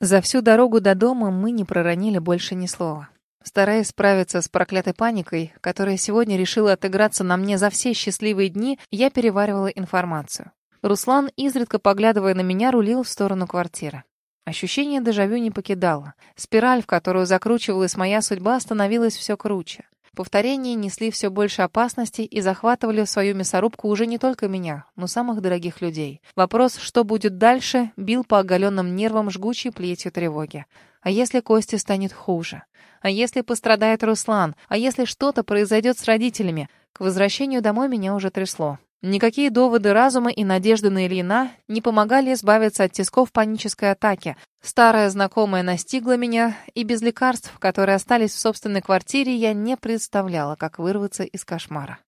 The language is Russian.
За всю дорогу до дома мы не проронили больше ни слова. Стараясь справиться с проклятой паникой, которая сегодня решила отыграться на мне за все счастливые дни, я переваривала информацию. Руслан, изредка поглядывая на меня, рулил в сторону квартиры. Ощущение дежавю не покидало. Спираль, в которую закручивалась моя судьба, становилась все круче. Повторения несли все больше опасностей и захватывали в свою мясорубку уже не только меня, но самых дорогих людей. Вопрос, что будет дальше, бил по оголенным нервам жгучей плетью тревоги. А если Косте станет хуже? А если пострадает Руслан? А если что-то произойдет с родителями? К возвращению домой меня уже трясло. Никакие доводы разума и надежды на Ильина не помогали избавиться от тисков панической атаки. Старая знакомая настигла меня, и без лекарств, которые остались в собственной квартире, я не представляла, как вырваться из кошмара.